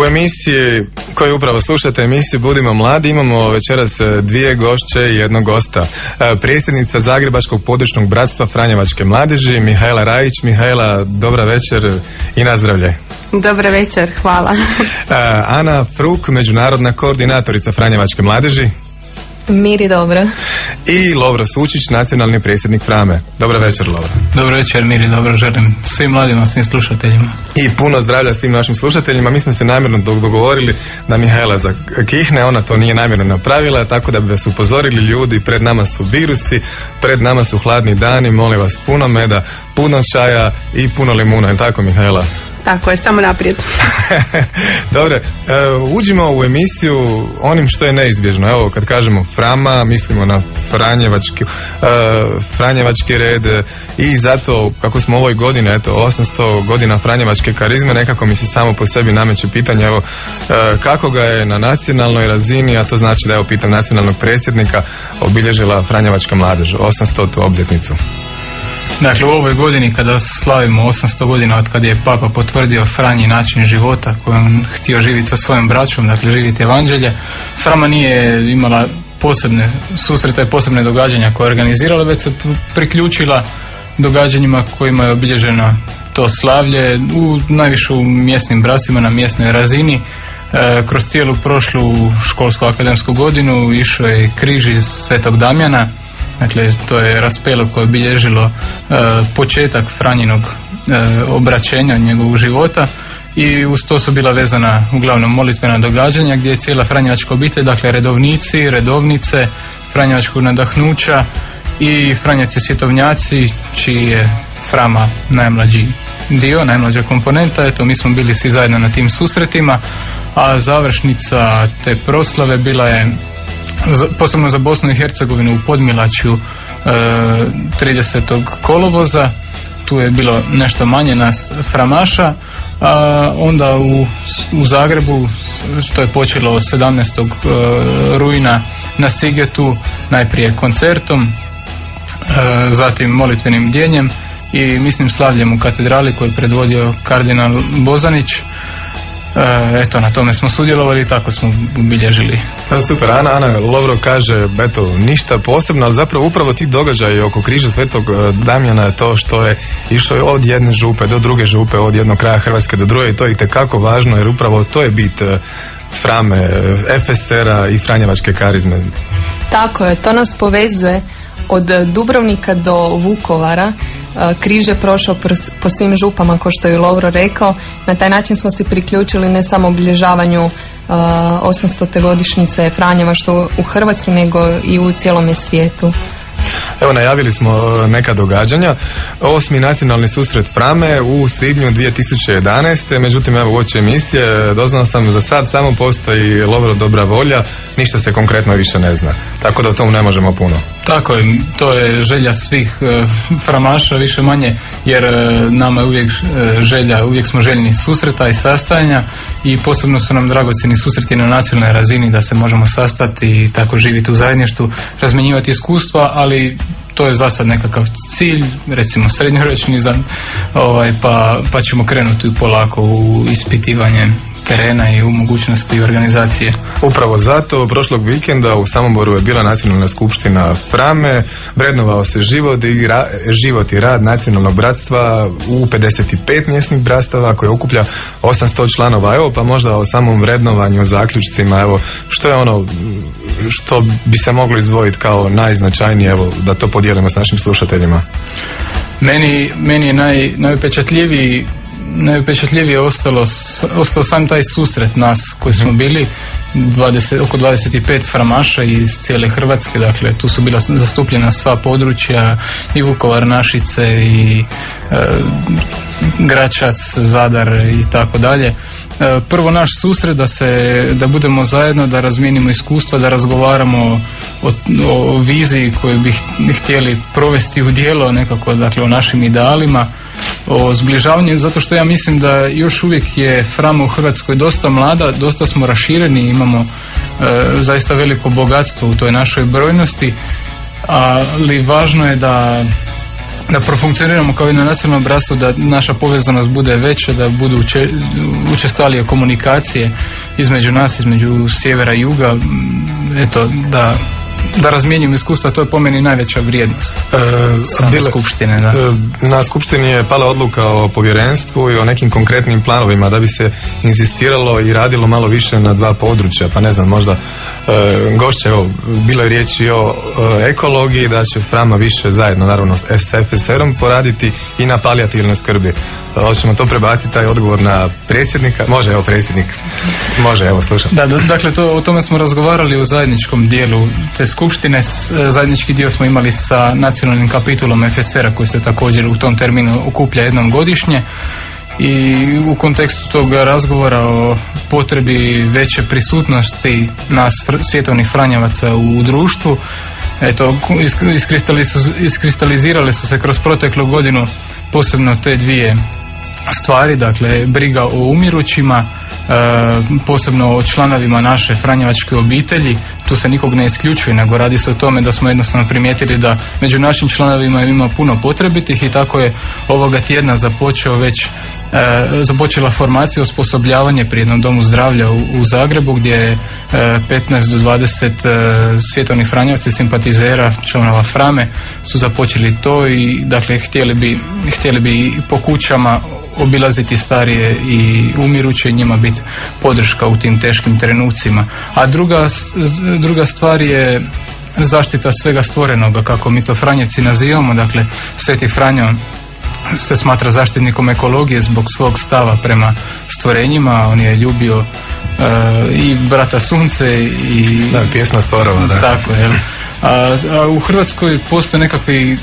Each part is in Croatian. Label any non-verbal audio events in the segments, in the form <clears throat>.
U emisiji koju upravo slušate, emisiju Budimo mladi, imamo večeras e, dvije gošće i jednog gosta. E, predsjednica Zagrebačkog područnog bratstva Franjevačke mladeži, Mihajla Rajić. Mihajla, dobra večer i nazdravlje. Dobar večer, hvala. E, Ana Fruk, međunarodna koordinatorica Franjevačke mladeži. Miri, dobro. I Lovro Sučić, nacionalni predsjednik Frame. Dobra večer, Lovro. Dobro večer, Miri, dobro želim svim mladima, svim slušateljima. I puno zdravlja svim našim slušateljima. Mi smo se namjerno dogovorili da Mihajla kihne, ona to nije namjerno napravila, tako da bi vas upozorili ljudi, pred nama su virusi, pred nama su hladni dani, molim vas puno meda, puno čaja i puno limuna, je tako Mihajla? Tako je, samo naprijed. <laughs> Dobre, uđimo u emisiju onim što je neizbježno. Evo, kad kažemo Frama, mislimo na Franjevački, uh, Franjevački red i zato, kako smo ovoj godini, eto, 800 godina Franjevačke karizme, nekako mi se samo po sebi nameće pitanje, evo, kako ga je na nacionalnoj razini, a to znači da je pitam nacionalnog predsjednika, obilježila Franjevačka mladež, 800. obljetnicu. Dakle, u ovoj godini kada slavimo 800 godina od kada je Papa potvrdio Franji način života koji on htio živjeti sa svojom braćom, dakle živjeti evanđelje, Frama nije imala posebne susrete i posebne događanja koje je organizirala, već se priključila događanjima kojima je obilježeno to slavlje u najviše u mjesnim brasima na mjesnoj razini. E, kroz cijelu prošlu školsku akademsku godinu išao je križ iz Svetog Damjana Dakle, to je raspelo koje je obilježilo e, početak Franjinog e, obraćenja njegovog života i uz to su bila vezana uglavnom molitvena događanja gdje je cijela Franjevačka obitelj, dakle redovnici, redovnice, Franjevačkog nadahnuća i Franjevci svjetovnjaci čiji je Frama najmlađi dio, najmlađa komponenta. Eto, mi smo bili svi zajedno na tim susretima, a završnica te proslave bila je posebno za Bosnu i Hercegovinu u Podmilačju 30. E, kolovoza tu je bilo nešto manje nas framaša a onda u, u Zagrebu što je počelo 17. E, rujna na Sigetu najprije koncertom e, zatim molitvenim djenjem i mislim slavljem u katedrali koji je predvodio kardinal Bozanić eto, na tome smo sudjelovali i tako smo ubilježili. super, Ana, Ana Lovro kaže, eto, ništa posebno, ali zapravo upravo ti događaji oko križa Svetog e, Damjana je to što je išlo od jedne župe do druge župe, od jednog kraja Hrvatske do druge i to je itekako važno jer upravo to je bit e, Frame, FSR-a i Franjevačke karizme. Tako je, to nas povezuje od Dubrovnika do Vukovara križ je prošao po svim župama kao što je Lovro rekao na taj način smo se priključili ne samo obilježavanju 800. godišnjice Franjeva što u Hrvatskoj nego i u cijelome svijetu. Evo najavili smo e, neka događanja. Osmi nacionalni susret Frame u svibnju 2011. Međutim, evo uoči emisije doznao sam za sad samo postoji lovro dobra volja, ništa se konkretno više ne zna. Tako da o tom ne možemo puno. Tako je, to je želja svih e, framaša više manje, jer e, nama je uvijek želja, uvijek smo željni susreta i sastajanja i posebno su nam dragocjeni susreti na nacionalnoj razini da se možemo sastati i tako živjeti u zajedništvu, razmenjivati iskustva, ali to je za sad nekakav cilj, recimo srednjoročni, ovaj, pa, pa ćemo krenuti polako u ispitivanje terena i u mogućnosti organizacije. Upravo zato prošlog vikenda u Samoboru je bila nacionalna skupština Frame, vrednovao se život i, život i rad nacionalnog bratstva u 55 mjesnih bratstava koje okuplja 800 članova. Evo pa možda o samom vrednovanju, zaključcima, evo što je ono što bi se moglo izdvojiti kao najznačajnije, evo da to podijelimo s našim slušateljima. Meni, meni je naj, najupečatljiviji najupečatljivije ostalo, ostao sam taj susret nas koji smo mhm. bili 20, oko 25 framaša iz cijele Hrvatske, dakle tu su bila zastupljena sva područja i Vukovar, Našice i e, Gračac, Zadar i tako dalje. E, prvo naš susret da se, da budemo zajedno, da razmijenimo iskustva, da razgovaramo o, o viziji koju bi htjeli provesti u djelo nekako, dakle o našim idealima, o zbližavanju, zato što ja mislim da još uvijek je Frama u Hrvatskoj dosta mlada, dosta smo rašireni, imamo e, zaista veliko bogatstvo u toj našoj brojnosti, ali važno je da da profunkcioniramo kao jedno nacionalno bratstvo, da naša povezanost bude veća, da budu uče, učestalije komunikacije između nas, između sjevera i juga, eto, da da razmijenimo iskustva, to je po meni najveća vrijednost e, bile, skupštine. Da. E, na skupštini je pala odluka o povjerenstvu i o nekim konkretnim planovima da bi se insistiralo i radilo malo više na dva područja, pa ne znam, možda e, gošće, evo, bilo je riječi o e, ekologiji, da će Frama više zajedno, naravno, s FSR-om poraditi i na palijativnoj skrbi. Hoćemo to prebaciti, taj odgovor na predsjednika? Može, evo, predsjednik. Može, evo, slušam. Da, dakle, to, o tome smo razgovarali u zajedničkom dijelu te skupštine. E, zajednički dio smo imali sa nacionalnim kapitulom FSR-a koji se također u tom terminu okuplja jednom godišnje. I u kontekstu tog razgovora o potrebi veće prisutnosti nas svjetovnih franjevaca u društvu eto iskristalizirale su se kroz proteklu godinu posebno te dvije stvari, dakle briga o umirućima, e, posebno o članovima naše Franjevačke obitelji, tu se nikog ne isključuje, nego radi se o tome da smo jednostavno primijetili da među našim članovima ima puno potrebitih i tako je ovoga tjedna započeo već započela formacija osposobljavanje pri jednom domu zdravlja u, u Zagrebu gdje je 15 do 20 svjetovnih franjevaca i simpatizera članova Frame su započeli to i dakle htjeli bi, htjeli bi po kućama obilaziti starije i umiruće i njima biti podrška u tim teškim trenucima. A druga, druga stvar je zaštita svega stvorenoga, kako mi to Franjevci nazivamo, dakle Sveti Franjo se smatra zaštitnikom ekologije zbog svog stava prema stvorenjima, on je ljubio uh, i brata sunce i... Da, pjesma stvorova, da. Tako, jel? A, a u Hrvatskoj postoje nekakvi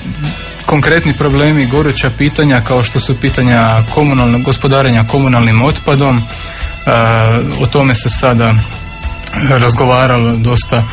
konkretni problemi, goruća pitanja kao što su pitanja komunalnog gospodarenja komunalnim otpadom. E, o tome se sada razgovaralo dosta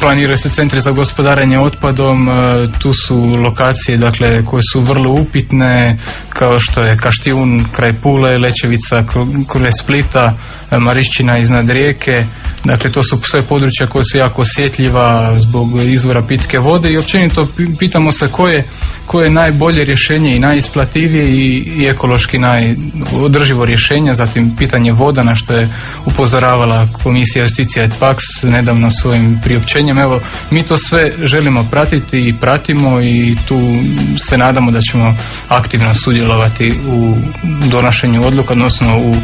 planiraju se centri za gospodarenje otpadom, e, tu su lokacije dakle koje su vrlo upitne kao što je Kaštijun kraj Pule, Lečevica kraj Splita, Marišćina iznad rijeke. Dakle, to su sve područja koja su jako osjetljiva zbog izvora pitke vode i općenito pitamo se koje, koje je najbolje rješenje i najisplativije i, i ekološki najodrživo rješenje. Zatim pitanje voda na što je upozoravala komisija Justicija et Pax nedavno svojim priopćenjem. Evo, mi to sve želimo pratiti i pratimo i tu se nadamo da ćemo aktivno sudjelovati u donošenju odluka, odnosno u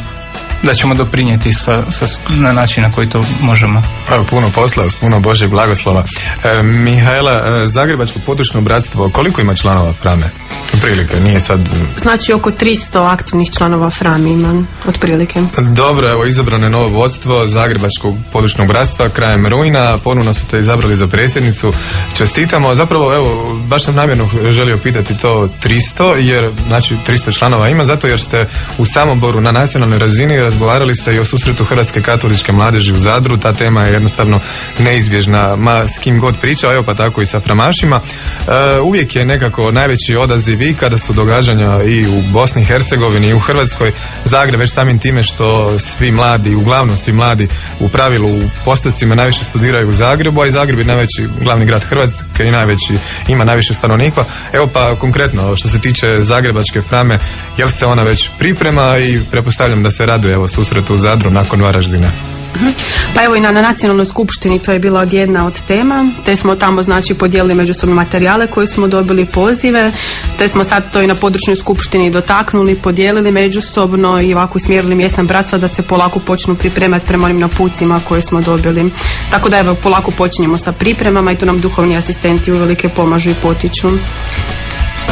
da ćemo doprinijeti sa, sa, na način na koji to možemo. Pa, puno posla, puno Božeg blagoslova. E, Mihajla, e, Zagrebačko područno bratstvo, koliko ima članova Frame? Otprilike, nije sad... Znači oko 300 aktivnih članova Frame ima, otprilike. Dobro, evo izabrano je novo vodstvo Zagrebačkog područnog bratstva krajem rujna, ponovno su te izabrali za predsjednicu. Čestitamo, zapravo evo, baš sam namjerno želio pitati to 300, jer znači 300 članova ima, zato jer ste u Samoboru na nacionalnoj razini razgovarali ste i o susretu Hrvatske katoličke mladeži u Zadru, ta tema je jednostavno neizbježna, ma s kim god priča, evo pa tako i sa framašima. E, uvijek je nekako najveći odaziv i kada su događanja i u Bosni i Hercegovini i u Hrvatskoj, Zagreb već samim time što svi mladi, uglavnom svi mladi u pravilu u postacima najviše studiraju u Zagrebu, a i Zagreb je najveći glavni grad Hrvatske i najveći, ima najviše stanovnika. Evo pa konkretno što se tiče Zagrebačke frame, jel se ona već priprema i prepostavljam da se raduje evo susretu u Zadru nakon Varaždina. Mhm. Pa evo i na, nacionalnoj skupštini to je bila jedna od tema, te smo tamo znači podijelili međusobno materijale koje smo dobili pozive, te smo sad to i na područnoj skupštini dotaknuli, podijelili međusobno i ovako usmjerili mjesna bratstva da se polako počnu pripremati prema onim napucima koje smo dobili. Tako da evo polako počinjemo sa pripremama i to nam duhovni asistenti uvelike pomažu i potiču.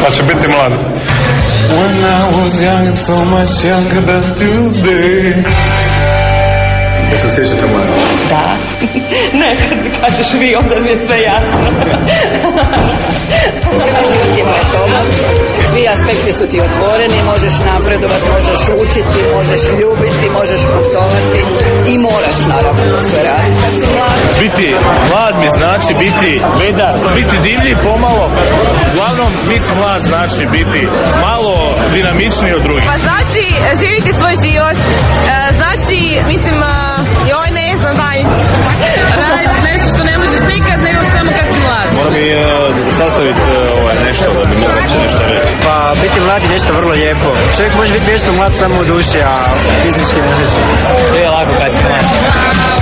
Pa će biti mladi. When I was young, so much younger than today. Kad kažeš vi, onda mi je sve jasno. <laughs> Cijeli život je. Svi aspekti su ti otvoreni, možeš napredovati, možeš učiti, možeš ljubiti, možeš putovati i moraš naravno to sve raditi kad si mlad. Biti mlad mi znači biti vedar, biti divlji pomalo. Uglavnom, biti mlad znači biti malo dinamičniji od drugih. Pa znači živiti svoj život, e, znači, mislim, e, joj ne znam, daj. Raditi nešto što ne možeš nikad, nego samo kad si mlad. Moram i uh, sastaviti uh, ovaj, nešto da bi ti nešto reći? Pa biti mlad je nešto vrlo lijepo. Čovjek može biti vječno mlad samo u duši, a fizički ne može. Sve je lako kad si mlad.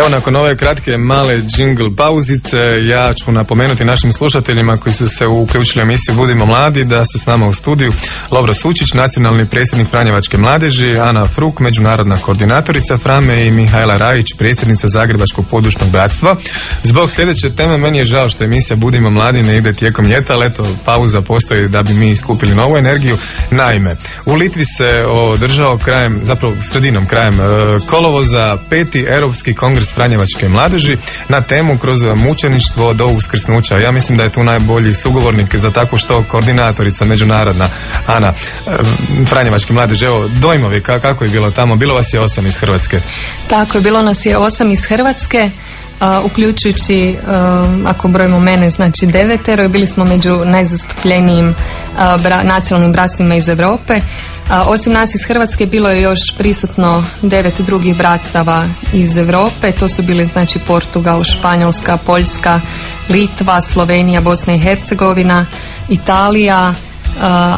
Evo nakon ove kratke male jingle pauzice ja ću napomenuti našim slušateljima koji su se uključili u emisiju Budimo mladi da su s nama u studiju Lovro Sučić, nacionalni predsjednik Franjevačke mladeži, Ana Fruk, međunarodna koordinatorica Frame i Mihajla Rajić, predsjednica Zagrebačkog područnog bratstva. Zbog sljedeće teme meni je žao što emisija Budimo mladi ne ide tijekom ljeta, ali eto pauza postoji da bi mi skupili novu energiju. Naime, u Litvi se održao krajem, zapravo sredinom krajem e, kolovoza peti europski kongres Franjevačke mladeži na temu kroz mučeništvo do uskrsnuća. Ja mislim da je tu najbolji sugovornik za tako što koordinatorica međunarodna Ana e, Franjevačke mladeži. Evo, dojmovi, ka- kako je bilo tamo? Bilo vas je osam iz Hrvatske. Tako je, bilo nas je osam iz Hrvatske, uključujući, ako brojimo mene, znači devetero bili smo među najzastupljenijim nacionalnim bratstvima iz Europe. Osim nas iz Hrvatske bilo je još prisutno devet drugih bratstava iz Europe. To su bili znači Portugal, Španjolska, Poljska, Litva, Slovenija, Bosna i Hercegovina, Italija,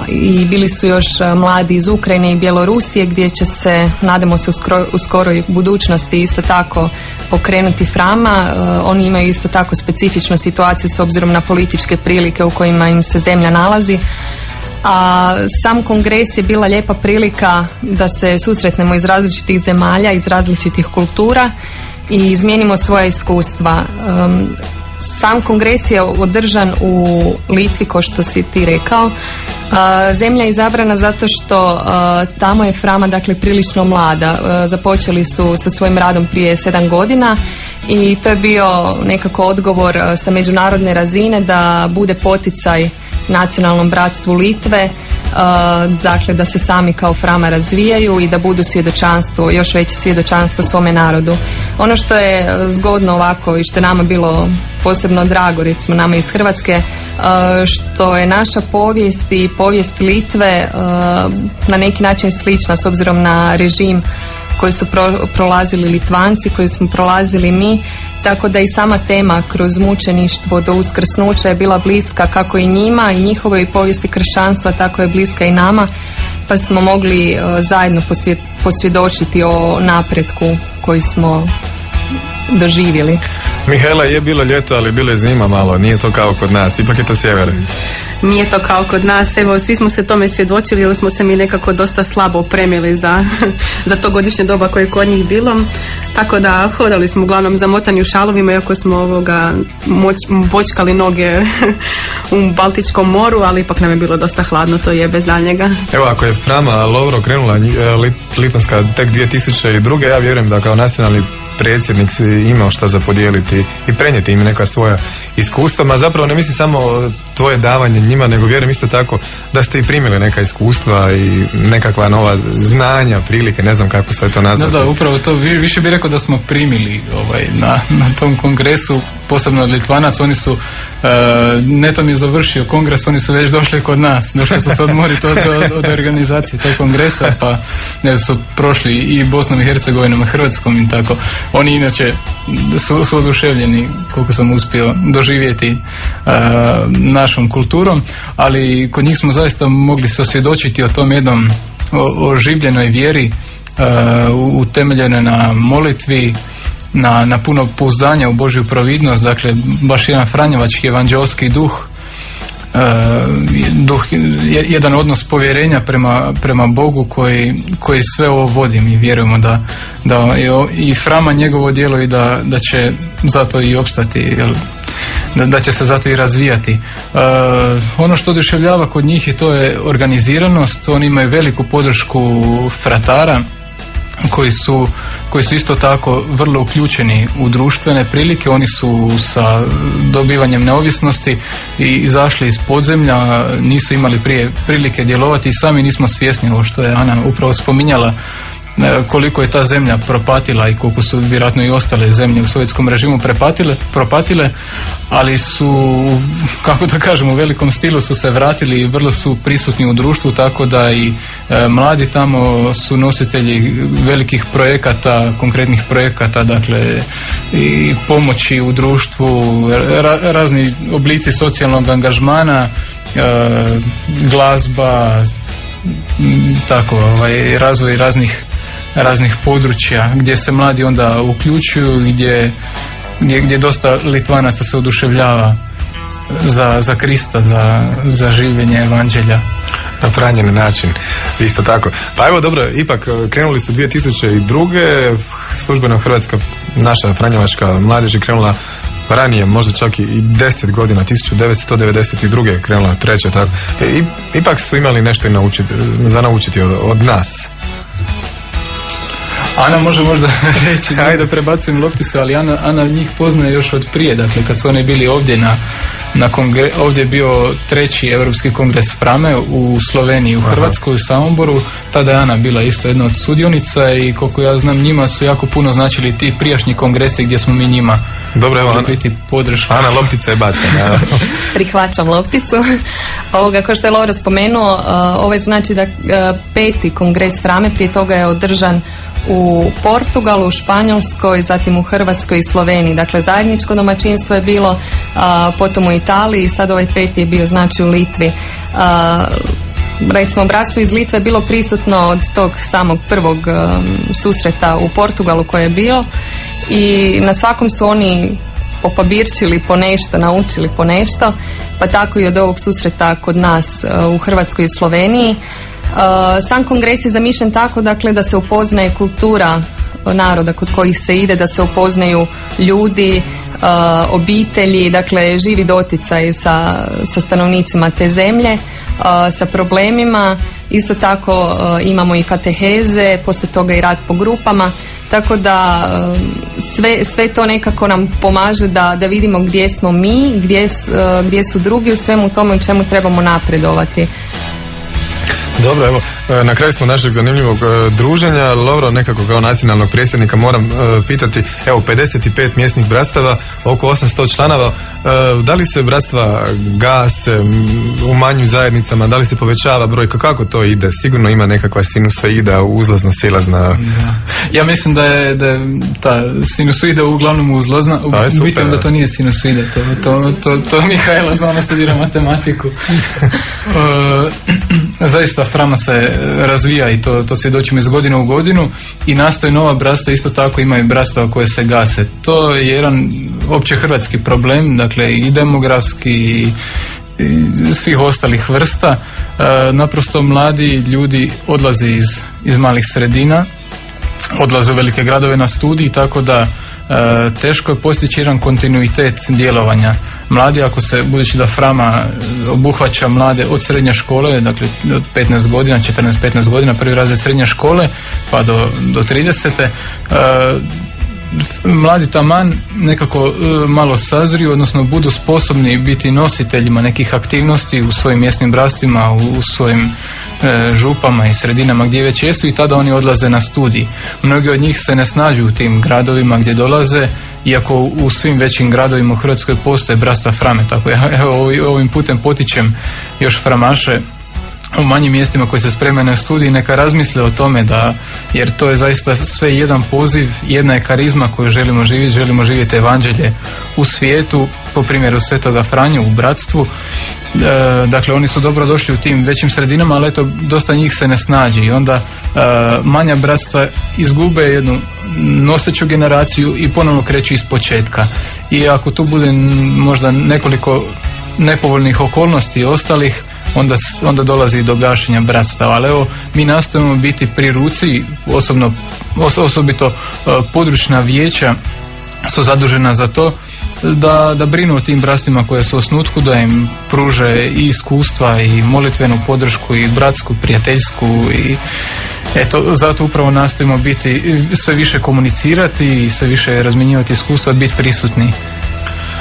i bili su još mladi iz Ukrajine i Bjelorusije gdje će se, nadamo se u, skoroj budućnosti isto tako pokrenuti Frama. Oni imaju isto tako specifičnu situaciju s obzirom na političke prilike u kojima im se zemlja nalazi. A sam kongres je bila lijepa prilika da se susretnemo iz različitih zemalja, iz različitih kultura i izmijenimo svoja iskustva. Um, sam kongres je održan u Litvi, kao što si ti rekao. A, Zemlja je izabrana zato što a, tamo je Frama dakle prilično mlada. A, Započeli su sa svojim radom prije sedam godina i to je bio nekako odgovor sa međunarodne razine da bude poticaj nacionalnom bratstvu Litve Uh, dakle da se sami kao Frama razvijaju i da budu svjedočanstvo, još veće svjedočanstvo svome narodu. Ono što je uh, zgodno ovako i što je nama bilo posebno drago, recimo nama iz Hrvatske, uh, što je naša povijest i povijest Litve uh, na neki način slična s obzirom na režim koji su pro- prolazili Litvanci, koji smo prolazili mi, tako da i sama tema kroz mučeništvo do uskrsnuća je bila bliska kako i njima i njihovoj povijesti kršćanstva, tako je bliska i nama, pa smo mogli zajedno posvje- posvjedočiti o napretku koji smo doživjeli. Mihajla, je bilo ljeto, ali bilo je zima malo, nije to kao kod nas, ipak je to sjever. Nije to kao kod nas, evo svi smo se tome svjedočili jer smo se mi nekako dosta slabo opremili za, <laughs> za to godišnje doba koje je kod njih bilo. Tako da hodali smo uglavnom zamotani u šalovima iako smo ovoga moć, bočkali noge <laughs> u Baltičkom moru, ali ipak nam je bilo dosta hladno, to je bez daljnjega. Evo, ako je Frama Lovro krenula e, Lit- Litvanska tek 2002. ja vjerujem da kao nacionalni predsjednik imao šta za podijeliti i prenijeti im neka svoja iskustva, ma zapravo ne mislim samo tvoje davanje njima, nego vjerujem isto tako da ste i primili neka iskustva i nekakva nova znanja, prilike, ne znam kako sve to Da, nazvati. da, upravo to. Vi- Više bih rekao da smo primili ovaj, na, na tom kongresu, posebno od Litvanac, oni su, e, netom je završio kongres, oni su već došli kod nas, došli su se <laughs> odmoriti od, od, od organizacije tog kongresa, pa ne, su prošli i Bosnom i Hercegovinom i Hrvatskom i tako. Oni inače su, su oduševljeni koliko sam uspio doživjeti e, našom kulturom, ali kod njih smo zaista mogli se osvjedočiti o tom jednom oživljenoj vjeri e, u- utemeljene na molitvi, na, na puno pouzdanja u Božju providnost, dakle baš jedan franjevački evanđelski duh, duh, je- jedan odnos povjerenja prema, prema Bogu koji, koji sve ovo vodi. Mi vjerujemo da, da i Frama njegovo djelo i da, da će zato i opstati, jel, da, da će se zato i razvijati. E, ono što oduševljava kod njih i to je organiziranost, oni imaju veliku podršku fratara, koji su, koji su isto tako vrlo uključeni u društvene prilike. Oni su sa dobivanjem neovisnosti i izašli iz podzemlja, nisu imali prije prilike djelovati i sami nismo svjesni ovo što je Ana upravo spominjala koliko je ta zemlja propatila i koliko su vjerojatno i ostale zemlje u sovjetskom režimu prepatile, propatile, ali su, kako da kažem, u velikom stilu su se vratili i vrlo su prisutni u društvu, tako da i e, mladi tamo su nositelji velikih projekata, konkretnih projekata, dakle i pomoći u društvu, ra- razni oblici socijalnog angažmana, e, glazba, tako, ovaj, razvoj raznih raznih područja gdje se mladi onda uključuju gdje, gdje, gdje dosta Litvanaca se oduševljava za, za Krista, za, za življenje evanđelja. na franjen način, isto tako. Pa evo dobro, ipak e, krenuli ste 2002. službeno Hrvatska, naša franjevačka mladež je krenula ranije, možda čak i 10 godina, 1992. je krenula treća, tako. E, i- ipak su imali nešto i naučiti, za naučiti od, od nas. Ana može možda <laughs> reći, ajde da prebacujem lopticu, ali Ana, Ana njih poznaje još od prije, dakle kad su oni bili ovdje na, na kongre, ovdje je bio treći europski kongres Frame u Sloveniji, u Hrvatskoj, u Samoboru, tada je Ana bila isto jedna od sudionica i koliko ja znam njima su jako puno značili ti prijašnji kongresi gdje smo mi njima Dobro, evo, Ana, biti podrška. Ana loptica je bačena. <laughs> Prihvaćam lopticu. <laughs> Ovoga, kao što je Laura spomenuo, uh, ovaj znači da uh, peti kongres Frame prije toga je održan u Portugalu, u Španjolskoj, zatim u Hrvatskoj i Sloveniji. Dakle, zajedničko domaćinstvo je bilo, uh, potom u Italiji i sad ovaj peti je bio znači u Litvi. Uh, recimo bratstvo iz Litve je bilo prisutno od tog samog prvog um, susreta u Portugalu koje je bilo i na svakom su oni popabirčili po nešto, naučili po nešto, pa tako i od ovog susreta kod nas uh, u Hrvatskoj i Sloveniji. Uh, Sam kongres je zamišljen tako dakle da se upoznaje kultura naroda kod kojih se ide, da se upoznaju ljudi, obitelji, dakle živi doticaj sa, sa stanovnicima te zemlje, uh, sa problemima. Isto tako uh, imamo i kateheze, poslije toga i rad po grupama, tako da sve, sve to nekako nam pomaže da, da vidimo gdje smo mi, gdje, uh, gdje su drugi u svemu tome u čemu trebamo napredovati. Dobro, evo, e, na kraju smo našeg zanimljivog e, druženja. Lovro, nekako kao nacionalnog predsjednika moram e, pitati, evo, 55 mjesnih brastava, oko 800 članova, da li se bratstva gase u manjim zajednicama, da li se povećava brojka, kako to ide? Sigurno ima nekakva sinusoida, uzlazna, silazna. Ja mislim da je, da je ta sinusoida uglavnom uzlazna, u biti onda da. to nije sinusoida, to, to, to, to Mihajla znamo studira matematiku. <laughs> <clears throat> Zaista Frama se razvija i to, to svjedočimo iz godine u godinu i nastoje nova bratstva, isto tako imaju bratstva koje se gase. To je jedan opće hrvatski problem, dakle i demografski i svih ostalih vrsta. E, naprosto mladi ljudi odlaze iz, iz malih sredina, odlaze u velike gradove na studij, tako da e, teško je postići jedan kontinuitet djelovanja. Mladi, ako se, budući da Frama e, obuhvaća mlade od srednje škole, dakle od 15 godina, 14-15 godina, prvi razred srednje škole, pa do, do 30. mladi taman nekako e, malo sazriju, odnosno budu sposobni biti nositeljima nekih aktivnosti u svojim mjesnim brastvima, u, svojim e, župama i sredinama gdje već jesu i tada oni odlaze na studij. Mnogi od njih se ne snađu u tim gradovima gdje dolaze, iako u, svim većim gradovima u Hrvatskoj postoje brasta frame, tako ja evo ovi- ovim putem potičem još framaše u manjim mjestima koji se spremaju na studij neka razmisle o tome da jer to je zaista sve jedan poziv jedna je karizma koju želimo živjeti želimo živjeti evanđelje u svijetu po primjeru Svetoga Franju u bratstvu. E, dakle oni su dobro došli u tim većim sredinama ali eto dosta njih se ne snađe i onda e, manja bratstva izgube jednu noseću generaciju i ponovno kreću iz početka. I ako tu bude možda nekoliko nepovoljnih okolnosti i ostalih onda, onda dolazi do gašenja bratstava. Ali evo, mi nastojimo biti pri ruci, osobno, os- osobito e, područna vijeća su zadužena za to da, da brinu o tim bratstvima koje su osnutku, da im pruže i iskustva i molitvenu podršku i bratsku, prijateljsku i eto, zato upravo nastojimo biti sve više komunicirati i sve više razmjenjivati iskustva, biti prisutni.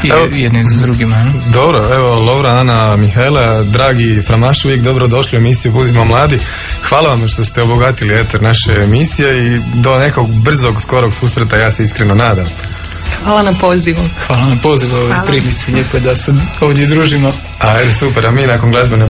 I jedni s drugima. ne? Dobro, evo Lovra, Ana, Mihajla, dragi Framaš, uvijek dobro došli u emisiju Budimo mladi. Hvala vam što ste obogatili eter naše emisije i do nekog brzog, skorog susreta ja se iskreno nadam. Hvala na pozivu. Hvala na pozivu ovoj prilici, lijepo je da se ovdje družimo. Ajde, super, a mi nakon glazbene